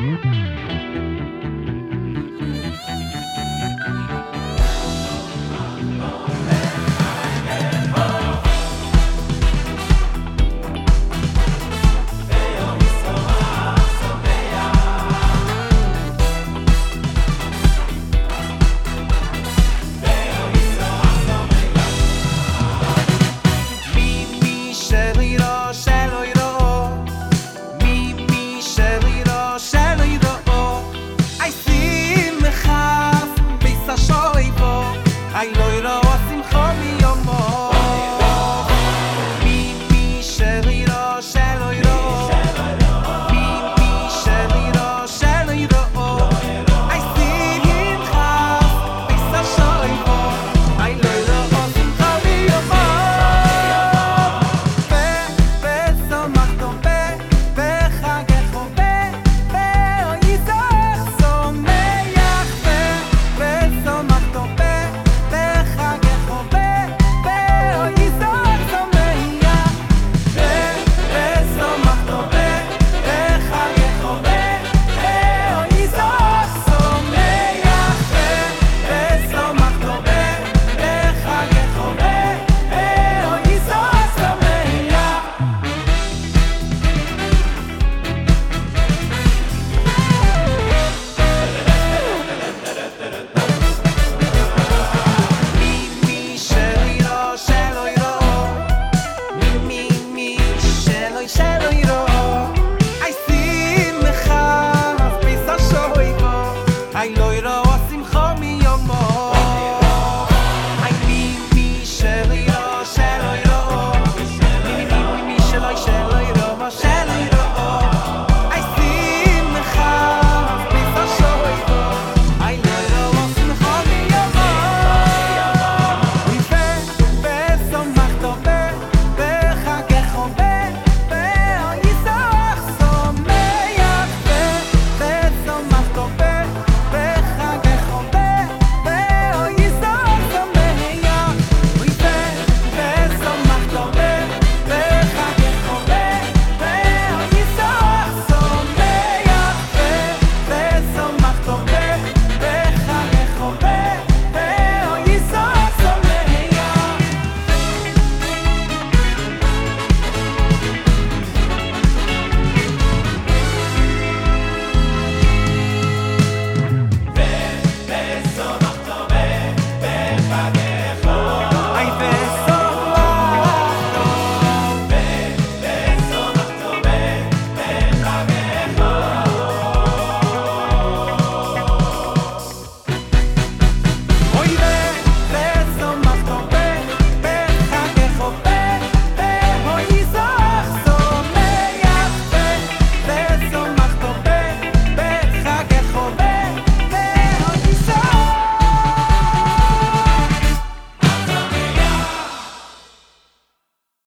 Música